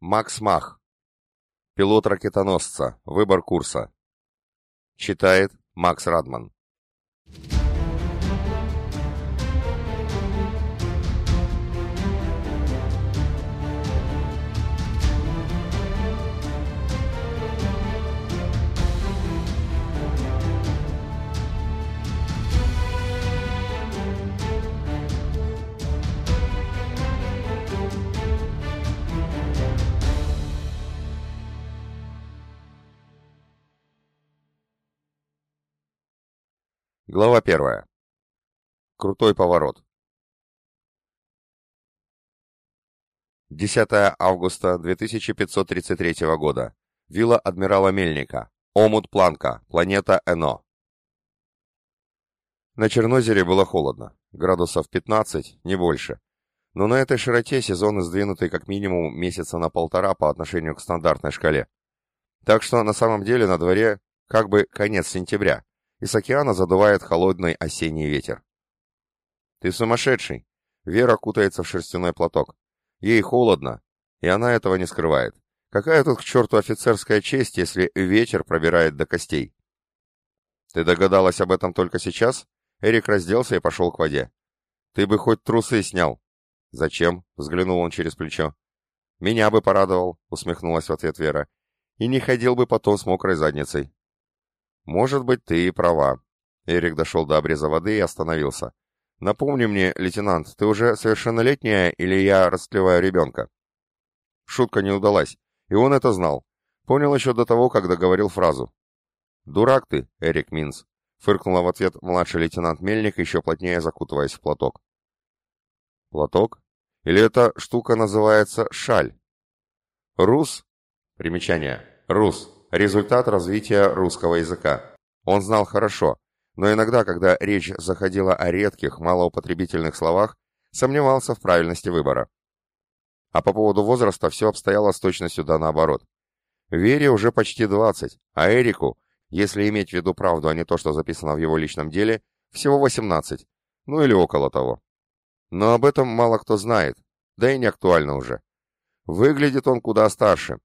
Макс Мах. Пилот ракетоносца. Выбор курса. Читает Макс Радман. Глава первая. Крутой поворот. 10 августа 2533 года. Вилла адмирала Мельника. Омут Планка. Планета Эно. На Чернозере было холодно. Градусов 15, не больше. Но на этой широте сезон сдвинутый как минимум месяца на полтора по отношению к стандартной шкале. Так что на самом деле на дворе как бы конец сентября и с океана задувает холодный осенний ветер. «Ты сумасшедший!» Вера кутается в шерстяной платок. Ей холодно, и она этого не скрывает. Какая тут к черту офицерская честь, если ветер пробирает до костей? Ты догадалась об этом только сейчас? Эрик разделся и пошел к воде. Ты бы хоть трусы снял. Зачем? Взглянул он через плечо. Меня бы порадовал, усмехнулась в ответ Вера. И не ходил бы потом с мокрой задницей. «Может быть, ты и права». Эрик дошел до обреза воды и остановился. «Напомни мне, лейтенант, ты уже совершеннолетняя или я растлеваю ребенка?» Шутка не удалась, и он это знал. Понял еще до того, как договорил фразу. «Дурак ты, Эрик Минц», — фыркнула в ответ младший лейтенант Мельник, еще плотнее закутываясь в платок. «Платок? Или эта штука называется шаль?» «Рус?» Примечание. «Рус» результат развития русского языка. Он знал хорошо, но иногда, когда речь заходила о редких, малоупотребительных словах, сомневался в правильности выбора. А по поводу возраста все обстояло с точностью да наоборот. Вере уже почти 20, а Эрику, если иметь в виду правду, а не то, что записано в его личном деле, всего 18, ну или около того. Но об этом мало кто знает, да и не актуально уже. Выглядит он куда старше,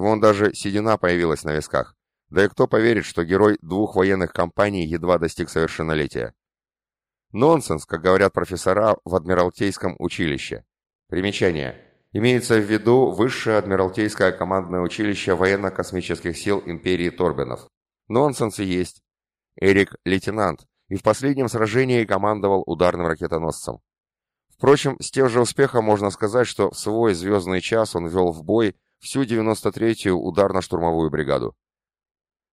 Вон даже седина появилась на висках. Да и кто поверит, что герой двух военных кампаний едва достиг совершеннолетия? Нонсенс, как говорят профессора в Адмиралтейском училище. Примечание. Имеется в виду Высшее Адмиралтейское командное училище военно-космических сил империи Торбенов. Нонсенс и есть. Эрик – лейтенант, и в последнем сражении командовал ударным ракетоносцем. Впрочем, с тем же успехом можно сказать, что в свой звездный час он вел в бой всю 93-ю ударно-штурмовую бригаду.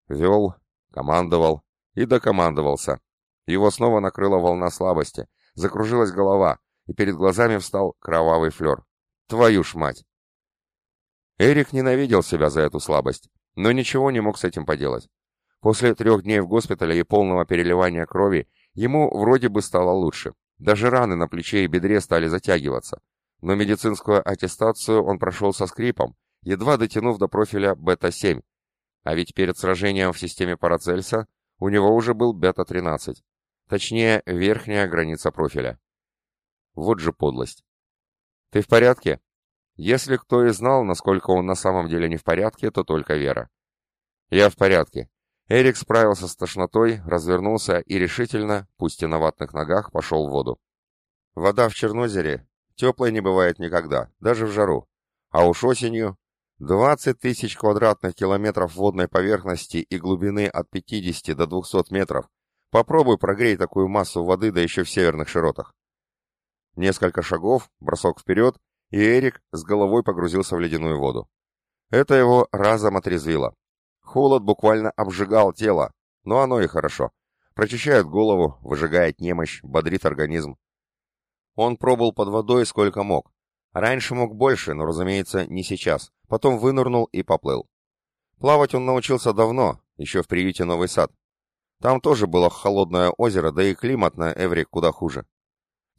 Вел, командовал и докомандовался. Его снова накрыла волна слабости, закружилась голова, и перед глазами встал кровавый флер. Твою ж мать! Эрик ненавидел себя за эту слабость, но ничего не мог с этим поделать. После трех дней в госпитале и полного переливания крови ему вроде бы стало лучше. Даже раны на плече и бедре стали затягиваться. Но медицинскую аттестацию он прошел со скрипом, едва дотянув до профиля бета-7, а ведь перед сражением в системе Парацельса у него уже был бета-13, точнее, верхняя граница профиля. Вот же подлость. «Ты в порядке?» Если кто и знал, насколько он на самом деле не в порядке, то только Вера. «Я в порядке». Эрик справился с тошнотой, развернулся и решительно, пусть и на ватных ногах, пошел в воду. Вода в Чернозере теплой не бывает никогда, даже в жару. А уж осенью 20 тысяч квадратных километров водной поверхности и глубины от 50 до 200 метров. Попробуй прогрей такую массу воды, да еще в северных широтах. Несколько шагов, бросок вперед, и Эрик с головой погрузился в ледяную воду. Это его разом отрезвило. Холод буквально обжигал тело, но оно и хорошо. Прочищает голову, выжигает немощь, бодрит организм. Он пробыл под водой сколько мог, Раньше мог больше, но, разумеется, не сейчас. Потом вынырнул и поплыл. Плавать он научился давно, еще в приюте Новый Сад. Там тоже было холодное озеро, да и климат на Эвре куда хуже.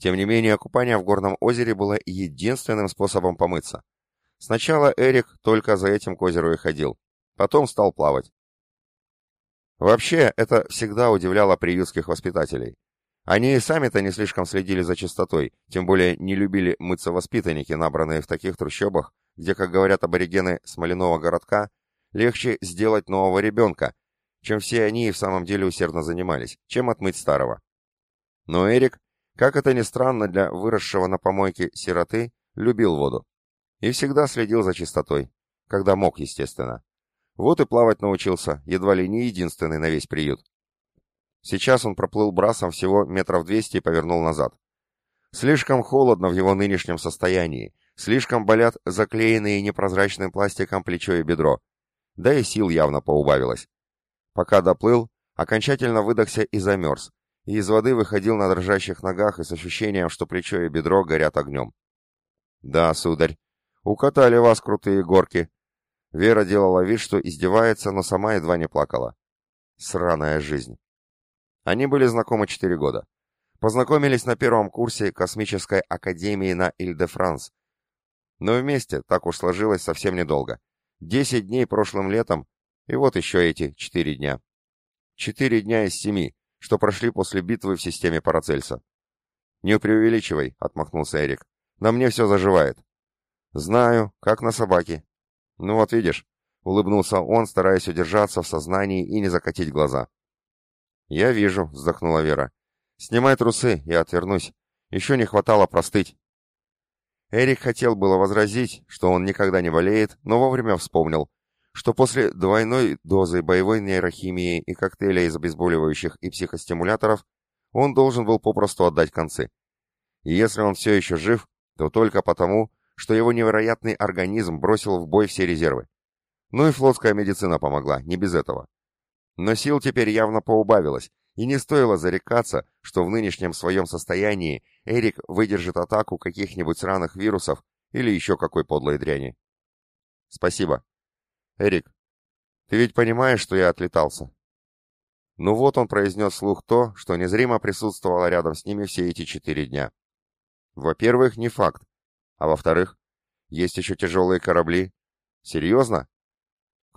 Тем не менее, купание в горном озере было единственным способом помыться. Сначала Эрик только за этим к озеру и ходил. Потом стал плавать. Вообще, это всегда удивляло приютских воспитателей. Они и сами-то не слишком следили за чистотой, тем более не любили мыться воспитанники, набранные в таких трущобах, где, как говорят аборигены смоляного городка, легче сделать нового ребенка, чем все они и в самом деле усердно занимались, чем отмыть старого. Но Эрик, как это ни странно для выросшего на помойке сироты, любил воду. И всегда следил за чистотой, когда мог, естественно. Вот и плавать научился, едва ли не единственный на весь приют. Сейчас он проплыл брасом всего метров двести и повернул назад. Слишком холодно в его нынешнем состоянии, слишком болят заклеенные непрозрачным пластиком плечо и бедро. Да и сил явно поубавилось. Пока доплыл, окончательно выдохся и замерз, и из воды выходил на дрожащих ногах и с ощущением, что плечо и бедро горят огнем. «Да, сударь, укатали вас крутые горки». Вера делала вид, что издевается, но сама едва не плакала. Сраная жизнь. Они были знакомы четыре года. Познакомились на первом курсе Космической Академии на Иль-де-Франс. Но вместе, так уж сложилось, совсем недолго. Десять дней прошлым летом, и вот еще эти четыре дня. Четыре дня из семи, что прошли после битвы в системе Парацельса. «Не преувеличивай», — отмахнулся Эрик. «На мне все заживает». «Знаю, как на собаке». «Ну вот видишь», — улыбнулся он, стараясь удержаться в сознании и не закатить глаза. «Я вижу», — вздохнула Вера. «Снимай трусы, я отвернусь. Еще не хватало простыть». Эрик хотел было возразить, что он никогда не болеет, но вовремя вспомнил, что после двойной дозы боевой нейрохимии и коктейля из обезболивающих и психостимуляторов он должен был попросту отдать концы. И если он все еще жив, то только потому, что его невероятный организм бросил в бой все резервы. Ну и флотская медицина помогла, не без этого. Но сил теперь явно поубавилось, и не стоило зарекаться, что в нынешнем своем состоянии Эрик выдержит атаку каких-нибудь сраных вирусов или еще какой подлой дряни. «Спасибо. Эрик, ты ведь понимаешь, что я отлетался?» Ну вот он произнес слух то, что незримо присутствовало рядом с ними все эти четыре дня. Во-первых, не факт. А во-вторых, есть еще тяжелые корабли. Серьезно?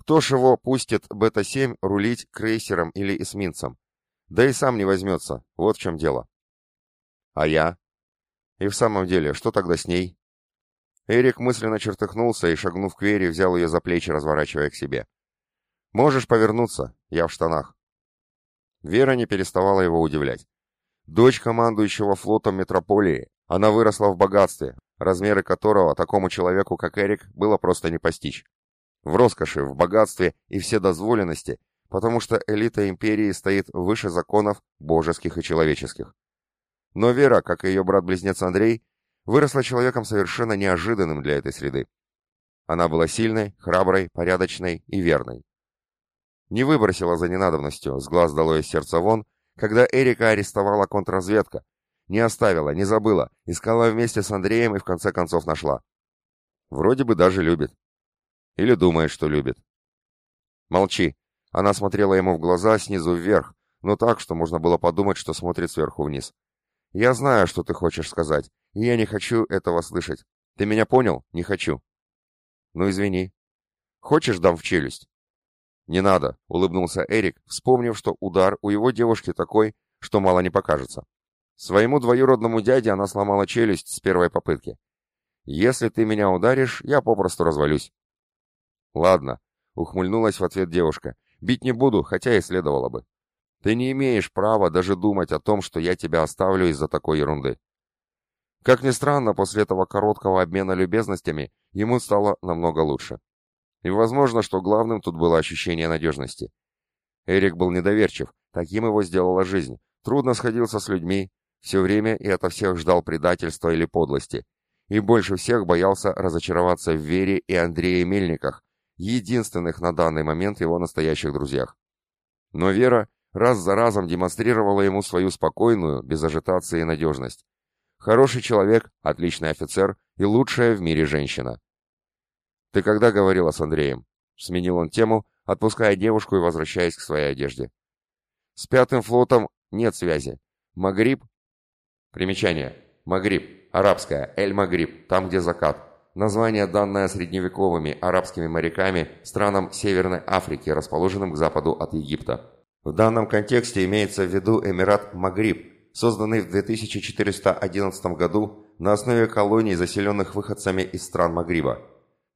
Кто ж его пустит Бета-7 рулить крейсером или эсминцем? Да и сам не возьмется, вот в чем дело. А я? И в самом деле, что тогда с ней? Эрик мысленно чертыхнулся и, шагнув к Вере, взял ее за плечи, разворачивая к себе. «Можешь повернуться, я в штанах». Вера не переставала его удивлять. Дочь командующего флотом метрополии, она выросла в богатстве, размеры которого такому человеку, как Эрик, было просто не постичь в роскоши, в богатстве и вседозволенности, потому что элита империи стоит выше законов божеских и человеческих. Но Вера, как и ее брат-близнец Андрей, выросла человеком совершенно неожиданным для этой среды. Она была сильной, храброй, порядочной и верной. Не выбросила за ненадобностью, с глаз дало из сердца вон, когда Эрика арестовала контрразведка, не оставила, не забыла, искала вместе с Андреем и в конце концов нашла. Вроде бы даже любит. Или думает, что любит. Молчи. Она смотрела ему в глаза снизу вверх, но так, что можно было подумать, что смотрит сверху вниз. Я знаю, что ты хочешь сказать, и я не хочу этого слышать. Ты меня понял? Не хочу. Ну, извини. Хочешь, дам в челюсть? Не надо, улыбнулся Эрик, вспомнив, что удар у его девушки такой, что мало не покажется. Своему двоюродному дяде она сломала челюсть с первой попытки. Если ты меня ударишь, я попросту развалюсь. «Ладно», — ухмыльнулась в ответ девушка. «Бить не буду, хотя и следовало бы. Ты не имеешь права даже думать о том, что я тебя оставлю из-за такой ерунды». Как ни странно, после этого короткого обмена любезностями ему стало намного лучше. И возможно, что главным тут было ощущение надежности. Эрик был недоверчив, таким его сделала жизнь. Трудно сходился с людьми, все время и ото всех ждал предательства или подлости. И больше всех боялся разочароваться в Вере и Андрее Мельниках, единственных на данный момент его настоящих друзьях. Но Вера раз за разом демонстрировала ему свою спокойную, без ажитации надежность. Хороший человек, отличный офицер и лучшая в мире женщина. «Ты когда говорила с Андреем?» Сменил он тему, отпуская девушку и возвращаясь к своей одежде. «С пятым флотом нет связи. Магриб...» Примечание. Магриб. Арабская. Эль-Магриб. Там, где закат. Название, данное средневековыми арабскими моряками странам Северной Африки, расположенным к западу от Египта. В данном контексте имеется в виду Эмират Магриб, созданный в 2411 году на основе колоний, заселенных выходцами из стран Магриба.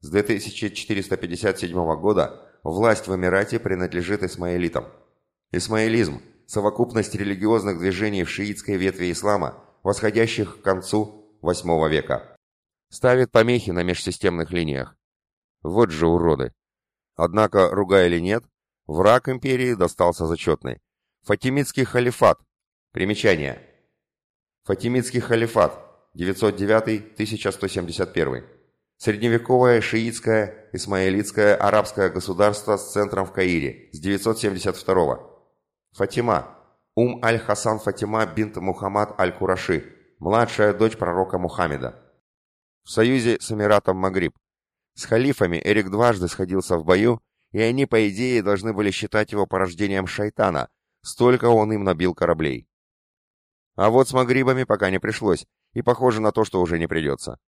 С 2457 года власть в Эмирате принадлежит исмаилитам. Исмаилизм – совокупность религиозных движений в шиитской ветви ислама, восходящих к концу VIII века. Ставит помехи на межсистемных линиях. Вот же уроды. Однако, ругая или нет, враг империи достался зачетный. Фатимидский халифат. Примечание. Фатимидский халифат. 909-1171. Средневековое шиитское, исмаилитское арабское государство с центром в Каире с 972 Фатима. Ум аль-Хасан Фатима бинт Мухаммад аль-Кураши, младшая дочь пророка Мухаммеда. В союзе с Эмиратом Магриб. С халифами Эрик дважды сходился в бою, и они, по идее, должны были считать его порождением шайтана, столько он им набил кораблей. А вот с Магрибами пока не пришлось, и похоже на то, что уже не придется.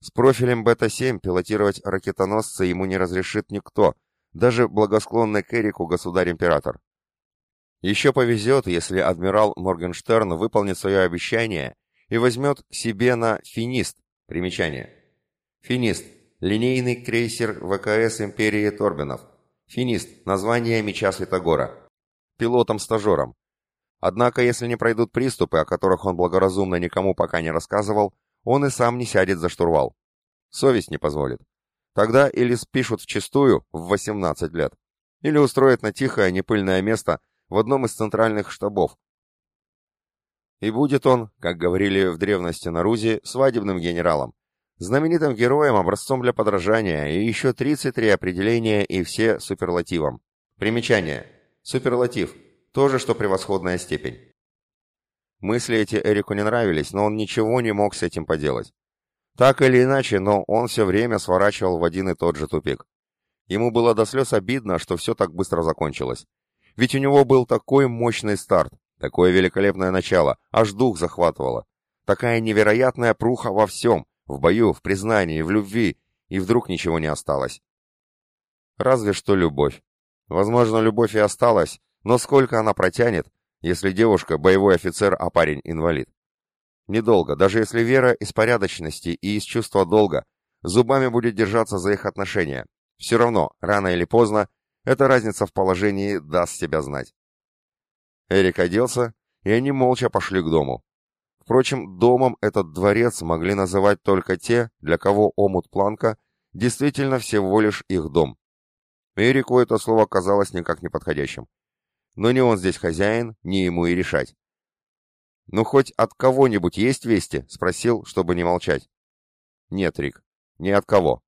С профилем Бета-7 пилотировать ракетоносца ему не разрешит никто, даже благосклонный к Эрику государь-император. Еще повезет, если адмирал Моргенштерн выполнит свое обещание и возьмет себе на «Финист» примечание. «Финист» — линейный крейсер ВКС империи Торбинов. «Финист» — название меча Святогора. Пилотом-стажером. Однако, если не пройдут приступы, о которых он благоразумно никому пока не рассказывал, он и сам не сядет за штурвал. Совесть не позволит. Тогда или спишут вчистую в 18 лет, или устроят на тихое, непыльное место в одном из центральных штабов. И будет он, как говорили в древности на Рузи, свадебным генералом, знаменитым героем, образцом для подражания, и еще 33 определения и все суперлативом. Примечание. Суперлатив. То же, что превосходная степень. Мысли эти Эрику не нравились, но он ничего не мог с этим поделать. Так или иначе, но он все время сворачивал в один и тот же тупик. Ему было до слез обидно, что все так быстро закончилось. Ведь у него был такой мощный старт, такое великолепное начало, аж дух захватывало. Такая невероятная пруха во всем, в бою, в признании, в любви, и вдруг ничего не осталось. Разве что любовь. Возможно, любовь и осталась, но сколько она протянет, если девушка – боевой офицер, а парень – инвалид. Недолго, даже если Вера из порядочности и из чувства долга зубами будет держаться за их отношения. Все равно, рано или поздно, эта разница в положении даст себя знать. Эрик оделся, и они молча пошли к дому. Впрочем, домом этот дворец могли называть только те, для кого омут Планка действительно всего лишь их дом. Эрику это слово казалось никак не подходящим но не он здесь хозяин, не ему и решать. «Ну, хоть от кого-нибудь есть вести?» — спросил, чтобы не молчать. «Нет, Рик, ни от кого».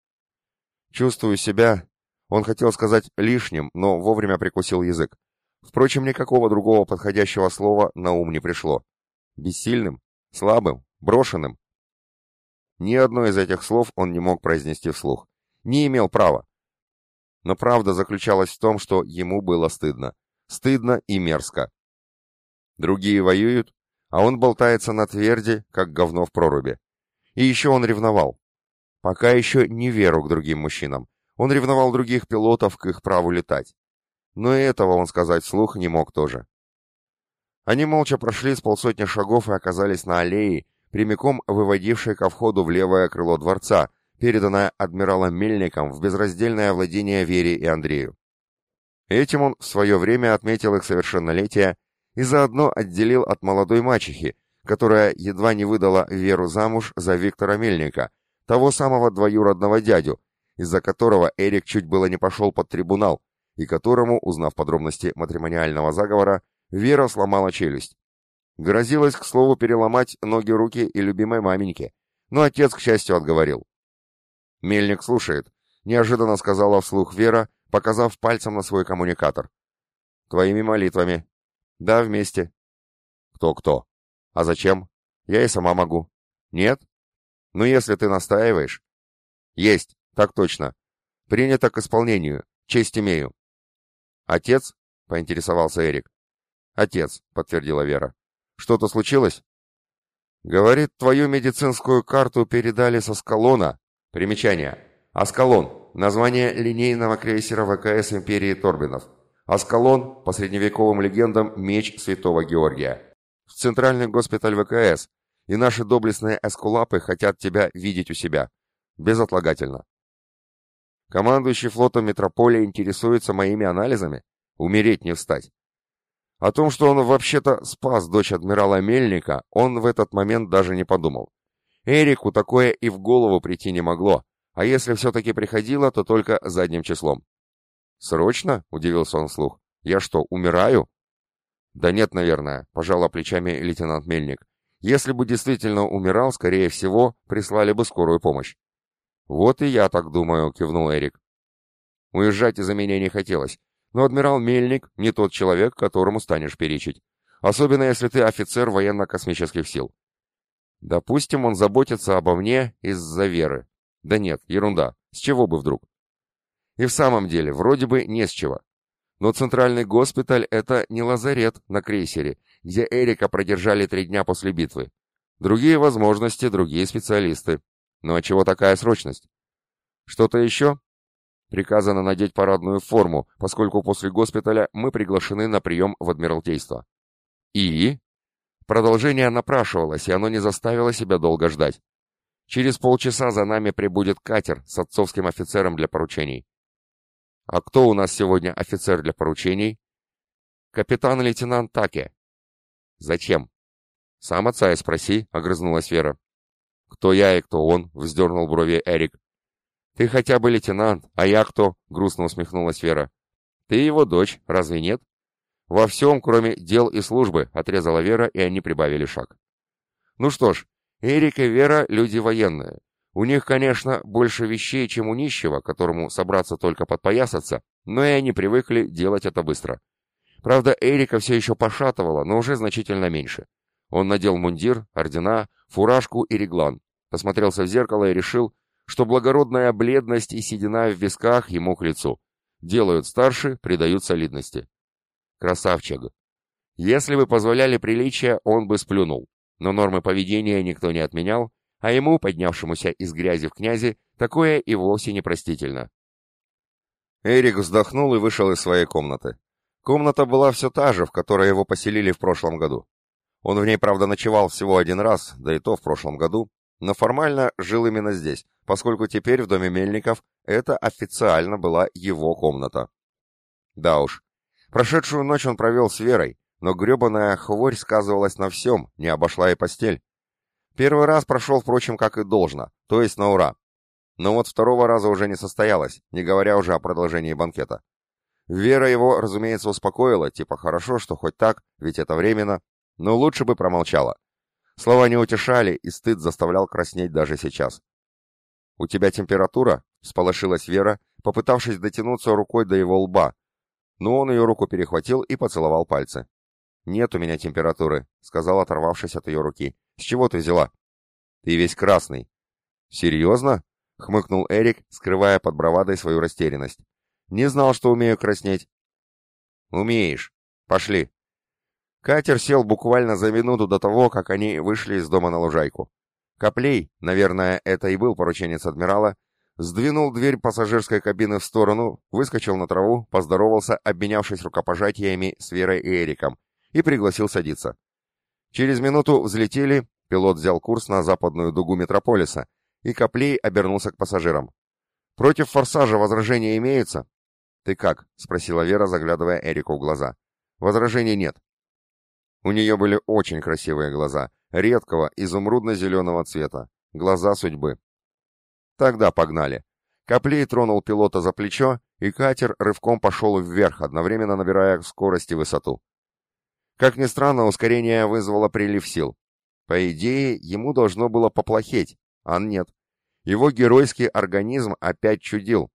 Чувствую себя, он хотел сказать лишним, но вовремя прикусил язык. Впрочем, никакого другого подходящего слова на ум не пришло. Бессильным, слабым, брошенным. Ни одно из этих слов он не мог произнести вслух. Не имел права. Но правда заключалась в том, что ему было стыдно. Стыдно и мерзко. Другие воюют, а он болтается на тверди, как говно в проруби. И еще он ревновал. Пока еще не веру к другим мужчинам. Он ревновал других пилотов к их праву летать. Но и этого он сказать вслух не мог тоже. Они молча прошли с полсотни шагов и оказались на аллее, прямиком выводившей ко входу в левое крыло дворца, переданное адмиралом Мельником в безраздельное владение Вере и Андрею. Этим он в свое время отметил их совершеннолетие и заодно отделил от молодой мачехи, которая едва не выдала Веру замуж за Виктора Мельника, того самого двоюродного дядю, из-за которого Эрик чуть было не пошел под трибунал, и которому, узнав подробности матримониального заговора, Вера сломала челюсть. Грозилась, к слову, переломать ноги-руки и любимой маменьке, но отец, к счастью, отговорил. «Мельник слушает», — неожиданно сказала вслух Вера, показав пальцем на свой коммуникатор. «Твоими молитвами». «Да, вместе». «Кто-кто?» «А зачем?» «Я и сама могу». «Нет?» «Ну, если ты настаиваешь». «Есть, так точно. Принято к исполнению. Честь имею». «Отец?» — поинтересовался Эрик. «Отец», — подтвердила Вера. «Что-то случилось?» «Говорит, твою медицинскую карту передали со Скалона. Примечание. Аскалон. Название линейного крейсера ВКС империи Торбинов. Аскалон, по средневековым легендам, меч святого Георгия. В центральный госпиталь ВКС, и наши доблестные эскулапы хотят тебя видеть у себя. Безотлагательно. Командующий флотом Метрополия интересуется моими анализами? Умереть не встать. О том, что он вообще-то спас дочь адмирала Мельника, он в этот момент даже не подумал. Эрику такое и в голову прийти не могло, а если все-таки приходило, то только задним числом. «Срочно?» — удивился он вслух. «Я что, умираю?» «Да нет, наверное», — пожала плечами лейтенант Мельник. «Если бы действительно умирал, скорее всего, прислали бы скорую помощь». «Вот и я так думаю», — кивнул Эрик. Уезжать из-за меня не хотелось, но адмирал Мельник не тот человек, которому станешь перечить. Особенно, если ты офицер военно-космических сил. Допустим, он заботится обо мне из-за веры. Да нет, ерунда. С чего бы вдруг? И в самом деле, вроде бы не с чего. Но центральный госпиталь — это не лазарет на крейсере, где Эрика продержали три дня после битвы. Другие возможности, другие специалисты. Ну а чего такая срочность? Что-то еще? Приказано надеть парадную форму, поскольку после госпиталя мы приглашены на прием в Адмиралтейство. И? Продолжение напрашивалось, и оно не заставило себя долго ждать. Через полчаса за нами прибудет катер с отцовским офицером для поручений. А кто у нас сегодня офицер для поручений? Капитан-лейтенант Таке. Зачем? Сам отца и спроси, огрызнулась Вера. «Кто я и кто он?» — вздернул брови Эрик. «Ты хотя бы лейтенант, а я кто?» — грустно усмехнулась Вера. «Ты его дочь, разве нет?» «Во всем, кроме дел и службы», — отрезала Вера, и они прибавили шаг. «Ну что ж, Эрик и Вера — люди военные. У них, конечно, больше вещей, чем у нищего, которому собраться только подпоясаться, но и они привыкли делать это быстро. Правда, Эрика все еще пошатывала, но уже значительно меньше. Он надел мундир, ордена, фуражку и реглан, посмотрелся в зеркало и решил, что благородная бледность и седина в висках ему к лицу. Делают старше, придают солидности. Красавчик. Если бы позволяли приличия, он бы сплюнул. Но нормы поведения никто не отменял, а ему, поднявшемуся из грязи в князи, такое и вовсе непростительно. Эрик вздохнул и вышел из своей комнаты. Комната была все та же, в которой его поселили в прошлом году. Он в ней, правда, ночевал всего один раз, да и то в прошлом году, но формально жил именно здесь, поскольку теперь в доме Мельников это официально была его комната. Да уж, прошедшую ночь он провел с Верой, но гребаная хворь сказывалась на всем, не обошла и постель. Первый раз прошел, впрочем, как и должно, то есть на ура. Но вот второго раза уже не состоялось, не говоря уже о продолжении банкета. Вера его, разумеется, успокоила, типа хорошо, что хоть так, ведь это временно, но лучше бы промолчала. Слова не утешали, и стыд заставлял краснеть даже сейчас. «У тебя температура?» — сполошилась Вера, попытавшись дотянуться рукой до его лба. Но он ее руку перехватил и поцеловал пальцы. «Нет у меня температуры», — сказал, оторвавшись от ее руки. «С чего ты взяла?» «Ты весь красный». «Серьезно?» — хмыкнул Эрик, скрывая под бравадой свою растерянность. «Не знал, что умею краснеть». «Умеешь. Пошли». Катер сел буквально за минуту до того, как они вышли из дома на лужайку. Коплей, наверное, это и был порученец адмирала, сдвинул дверь пассажирской кабины в сторону, выскочил на траву, поздоровался, обменявшись рукопожатиями с Верой и Эриком, и пригласил садиться. Через минуту взлетели, пилот взял курс на западную дугу метрополиса, и Коплей обернулся к пассажирам. «Против форсажа возражения имеются?» «Ты как?» — спросила Вера, заглядывая Эрику в глаза. «Возражений нет. У нее были очень красивые глаза, редкого изумрудно-зеленого цвета, глаза судьбы. Тогда погнали. Коплей тронул пилота за плечо, и катер рывком пошел вверх, одновременно набирая скорость и высоту. Как ни странно, ускорение вызвало прилив сил. По идее, ему должно было поплохеть, а нет. Его геройский организм опять чудил,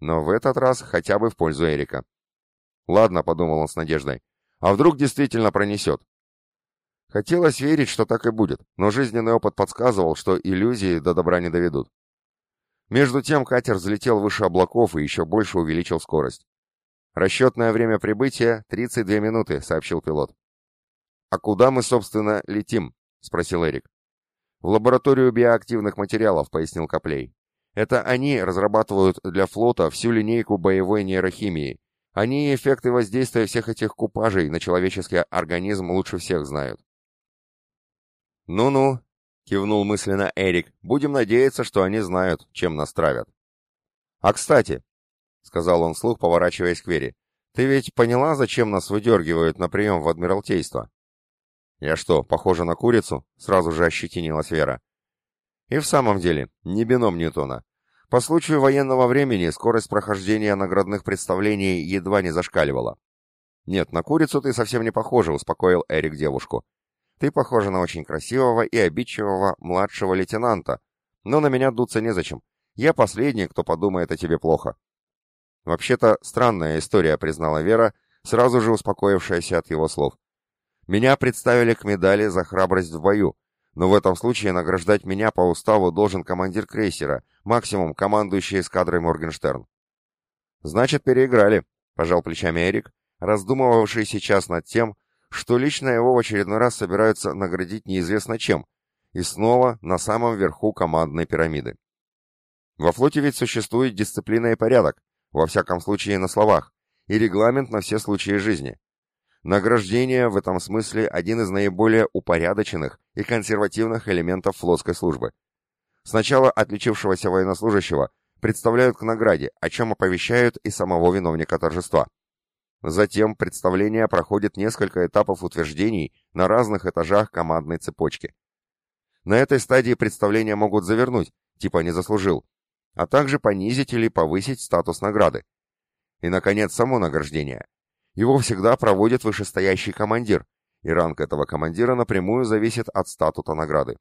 но в этот раз хотя бы в пользу Эрика. «Ладно», — подумал он с надеждой, — «а вдруг действительно пронесет? Хотелось верить, что так и будет, но жизненный опыт подсказывал, что иллюзии до добра не доведут. Между тем катер взлетел выше облаков и еще больше увеличил скорость. «Расчетное время прибытия — 32 минуты», — сообщил пилот. «А куда мы, собственно, летим?» — спросил Эрик. «В лабораторию биоактивных материалов», — пояснил Коплей. «Это они разрабатывают для флота всю линейку боевой нейрохимии. Они эффекты воздействия всех этих купажей на человеческий организм лучше всех знают. «Ну-ну», — кивнул мысленно Эрик, — «будем надеяться, что они знают, чем нас травят». «А кстати», — сказал он вслух, поворачиваясь к Вере, «ты ведь поняла, зачем нас выдергивают на прием в Адмиралтейство?» «Я что, похожа на курицу?» — сразу же ощетинилась Вера. И в самом деле, не бином Ньютона. По случаю военного времени скорость прохождения наградных представлений едва не зашкаливала. «Нет, на курицу ты совсем не похожа», — успокоил Эрик девушку. «Ты похожа на очень красивого и обидчивого младшего лейтенанта, но на меня дуться незачем. Я последний, кто подумает о тебе плохо». «Вообще-то странная история», — признала Вера, сразу же успокоившаяся от его слов. «Меня представили к медали за храбрость в бою, но в этом случае награждать меня по уставу должен командир крейсера, максимум командующий эскадрой Моргенштерн». «Значит, переиграли», — пожал плечами Эрик, раздумывавший сейчас над тем, что лично его в очередной раз собираются наградить неизвестно чем, и снова на самом верху командной пирамиды. Во флоте ведь существует дисциплина и порядок, во всяком случае на словах, и регламент на все случаи жизни. Награждение в этом смысле один из наиболее упорядоченных и консервативных элементов флотской службы. Сначала отличившегося военнослужащего представляют к награде, о чем оповещают и самого виновника торжества. Затем представление проходит несколько этапов утверждений на разных этажах командной цепочки. На этой стадии представления могут завернуть, типа не заслужил, а также понизить или повысить статус награды. И, наконец, само награждение. Его всегда проводит вышестоящий командир, и ранг этого командира напрямую зависит от статута награды.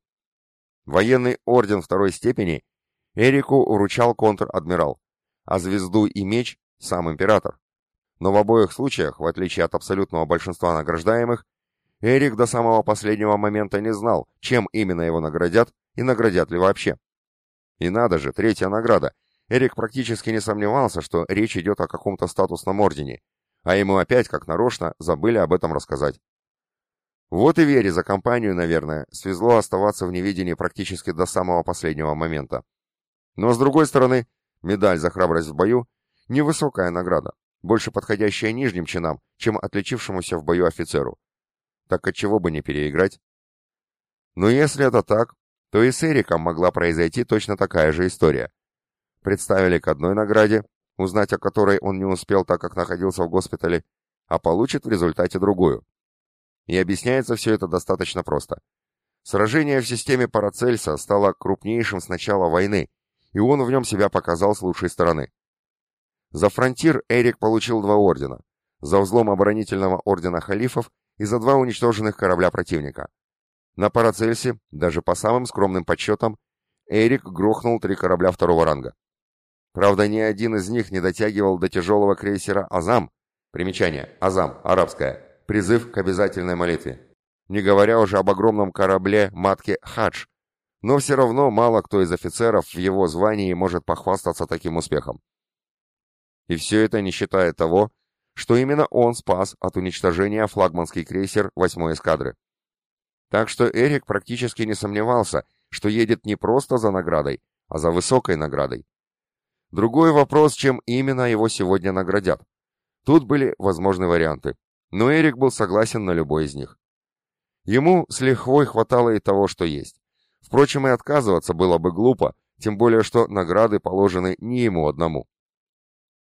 Военный орден второй степени Эрику вручал контр-адмирал, а звезду и меч – сам император. Но в обоих случаях, в отличие от абсолютного большинства награждаемых, Эрик до самого последнего момента не знал, чем именно его наградят и наградят ли вообще. И надо же, третья награда. Эрик практически не сомневался, что речь идет о каком-то статусном ордене, а ему опять, как нарочно, забыли об этом рассказать. Вот и Вере за компанию, наверное, свезло оставаться в неведении практически до самого последнего момента. Но, с другой стороны, медаль за храбрость в бою – невысокая награда больше подходящая нижним чинам, чем отличившемуся в бою офицеру. Так отчего бы не переиграть? Но если это так, то и с Эриком могла произойти точно такая же история. Представили к одной награде, узнать о которой он не успел, так как находился в госпитале, а получит в результате другую. И объясняется все это достаточно просто. Сражение в системе Парацельса стало крупнейшим с начала войны, и он в нем себя показал с лучшей стороны. За фронтир Эрик получил два ордена. За взлом оборонительного ордена халифов и за два уничтоженных корабля противника. На Парацельсе, даже по самым скромным подсчетам, Эрик грохнул три корабля второго ранга. Правда, ни один из них не дотягивал до тяжелого крейсера «Азам». Примечание. «Азам» — арабское. Призыв к обязательной молитве. Не говоря уже об огромном корабле матке «Хадж». Но все равно мало кто из офицеров в его звании может похвастаться таким успехом. И все это не считая того, что именно он спас от уничтожения флагманский крейсер 8-й эскадры. Так что Эрик практически не сомневался, что едет не просто за наградой, а за высокой наградой. Другой вопрос, чем именно его сегодня наградят. Тут были возможны варианты, но Эрик был согласен на любой из них. Ему с лихвой хватало и того, что есть. Впрочем, и отказываться было бы глупо, тем более что награды положены не ему одному.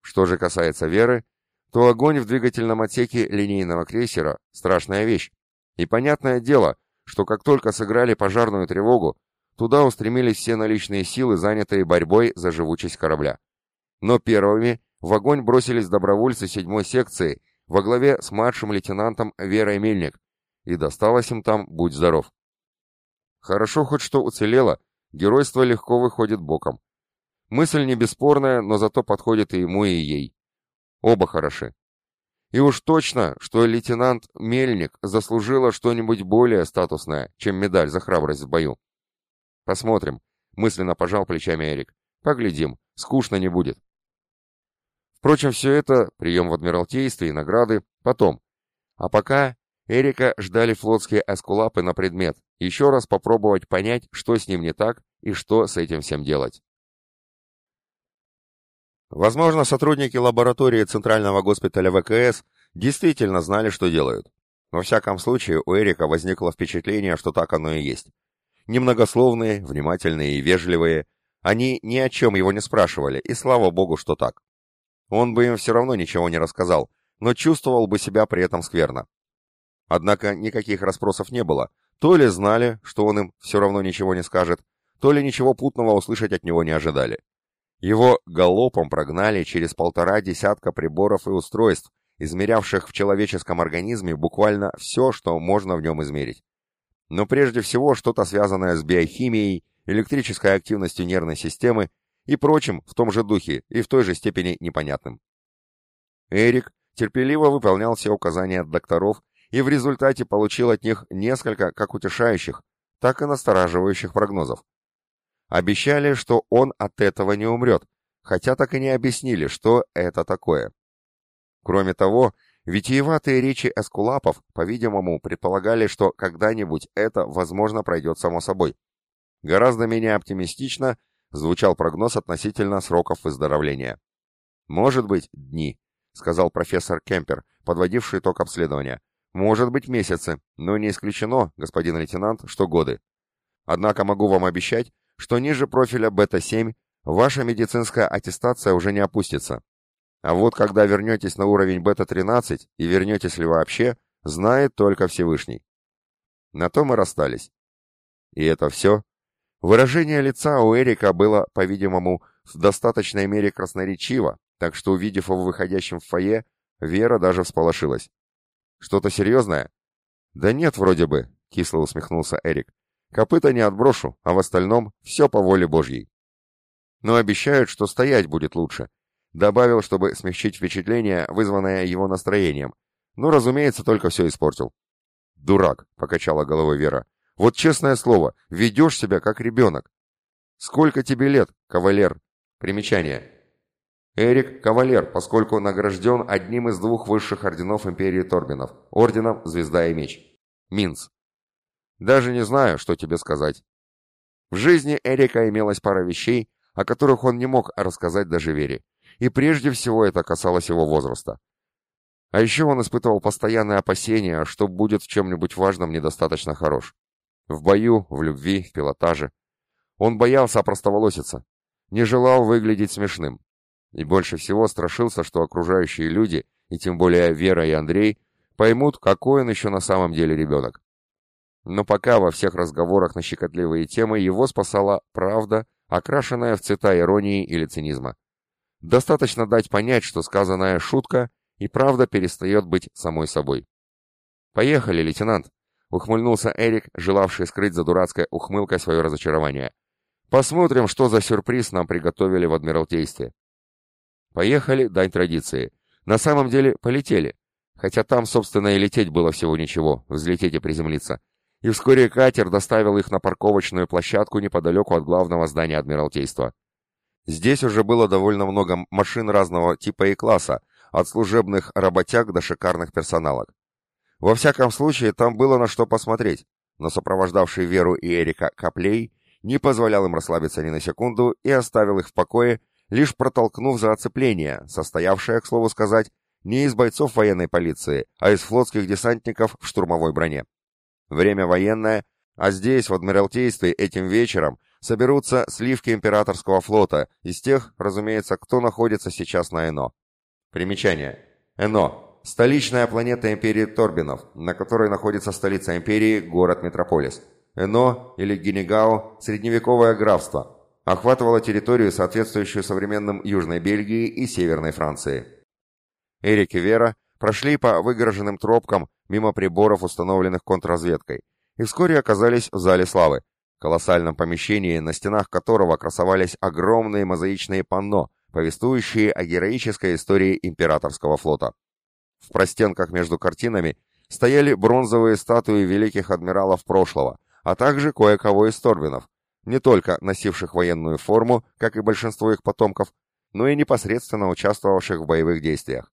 Что же касается веры, то огонь в двигательном отсеке линейного крейсера – страшная вещь. И понятное дело, что как только сыграли пожарную тревогу, туда устремились все наличные силы, занятые борьбой за живучесть корабля. Но первыми в огонь бросились добровольцы седьмой секции во главе с младшим лейтенантом Верой Мельник, и досталось им там «Будь здоров». Хорошо хоть что уцелело, геройство легко выходит боком. Мысль не бесспорная, но зато подходит и ему, и ей. Оба хороши. И уж точно, что лейтенант Мельник заслужила что-нибудь более статусное, чем медаль за храбрость в бою. Посмотрим, мысленно пожал плечами Эрик. Поглядим, скучно не будет. Впрочем, все это, прием в Адмиралтействе и награды, потом. А пока Эрика ждали флотские эскулапы на предмет, еще раз попробовать понять, что с ним не так и что с этим всем делать. Возможно, сотрудники лаборатории Центрального госпиталя ВКС действительно знали, что делают. Во всяком случае, у Эрика возникло впечатление, что так оно и есть. Немногословные, внимательные и вежливые, Они ни о чем его не спрашивали, и слава богу, что так. Он бы им все равно ничего не рассказал, но чувствовал бы себя при этом скверно. Однако никаких расспросов не было. То ли знали, что он им все равно ничего не скажет, то ли ничего путного услышать от него не ожидали. Его галопом прогнали через полтора десятка приборов и устройств, измерявших в человеческом организме буквально все, что можно в нем измерить. Но прежде всего что-то связанное с биохимией, электрической активностью нервной системы и прочим в том же духе и в той же степени непонятным. Эрик терпеливо выполнял все указания докторов и в результате получил от них несколько как утешающих, так и настораживающих прогнозов. Обещали, что он от этого не умрет, хотя так и не объяснили, что это такое. Кроме того, витиеватые речи эскулапов, по-видимому, предполагали, что когда-нибудь это, возможно, пройдет само собой. Гораздо менее оптимистично звучал прогноз относительно сроков выздоровления. «Может быть, дни», — сказал профессор Кемпер, подводивший итог обследования. «Может быть, месяцы, но не исключено, господин лейтенант, что годы. Однако могу вам обещать, что ниже профиля бета-7 ваша медицинская аттестация уже не опустится. А вот когда вернетесь на уровень бета-13, и вернетесь ли вообще, знает только Всевышний. На то мы расстались. И это все? Выражение лица у Эрика было, по-видимому, в достаточной мере красноречиво, так что, увидев его выходящим в фойе, Вера даже всполошилась. «Что-то серьезное?» «Да нет, вроде бы», — кисло усмехнулся Эрик. «Копыта не отброшу, а в остальном все по воле Божьей». «Но обещают, что стоять будет лучше», Добавил, чтобы смягчить впечатление, вызванное его настроением. Ну, разумеется, только все испортил. «Дурак», — покачала головой Вера. «Вот честное слово, ведешь себя как ребенок». «Сколько тебе лет, кавалер?» Примечание. Эрик – кавалер, поскольку награжден одним из двух высших орденов империи Торбинов – орденом «Звезда и меч». Минц. Даже не знаю, что тебе сказать. В жизни Эрика имелась пара вещей, о которых он не мог рассказать даже Вере и прежде всего это касалось его возраста. А еще он испытывал постоянное опасение, что будет в чем-нибудь важном недостаточно хорош. В бою, в любви, в пилотаже. Он боялся опростоволоситься, не желал выглядеть смешным. И больше всего страшился, что окружающие люди, и тем более Вера и Андрей, поймут, какой он еще на самом деле ребенок. Но пока во всех разговорах на щекотливые темы его спасала правда, окрашенная в цвета иронии или цинизма. Достаточно дать понять, что сказанная шутка и правда перестает быть самой собой. «Поехали, лейтенант!» — ухмыльнулся Эрик, желавший скрыть за дурацкой ухмылкой свое разочарование. «Посмотрим, что за сюрприз нам приготовили в Адмиралтействе». Поехали, дань традиции. На самом деле полетели. Хотя там, собственно, и лететь было всего ничего, взлететь и приземлиться. И вскоре катер доставил их на парковочную площадку неподалеку от главного здания Адмиралтейства. Здесь уже было довольно много машин разного типа и класса, от служебных работяг до шикарных персоналок. Во всяком случае, там было на что посмотреть, но сопровождавший Веру и Эрика Коплей не позволял им расслабиться ни на секунду и оставил их в покое, лишь протолкнув за оцепление, состоявшее, к слову сказать, не из бойцов военной полиции, а из флотских десантников в штурмовой броне. Время военное, а здесь, в Адмиралтействе, этим вечером, соберутся сливки императорского флота, из тех, разумеется, кто находится сейчас на Эно. Примечание. Эно – столичная планета империи Торбинов, на которой находится столица империи, город Метрополис. Эно, или Генегао – средневековое графство, охватывало территорию, соответствующую современным Южной Бельгии и Северной Франции. Эрик и Вера прошли по выгороженным тропкам мимо приборов, установленных контрразведкой, и вскоре оказались в зале славы, колоссальном помещении, на стенах которого красовались огромные мозаичные панно, повествующие о героической истории императорского флота. В простенках между картинами стояли бронзовые статуи великих адмиралов прошлого, а также кое-кого из Торбинов, не только носивших военную форму, как и большинство их потомков, но и непосредственно участвовавших в боевых действиях.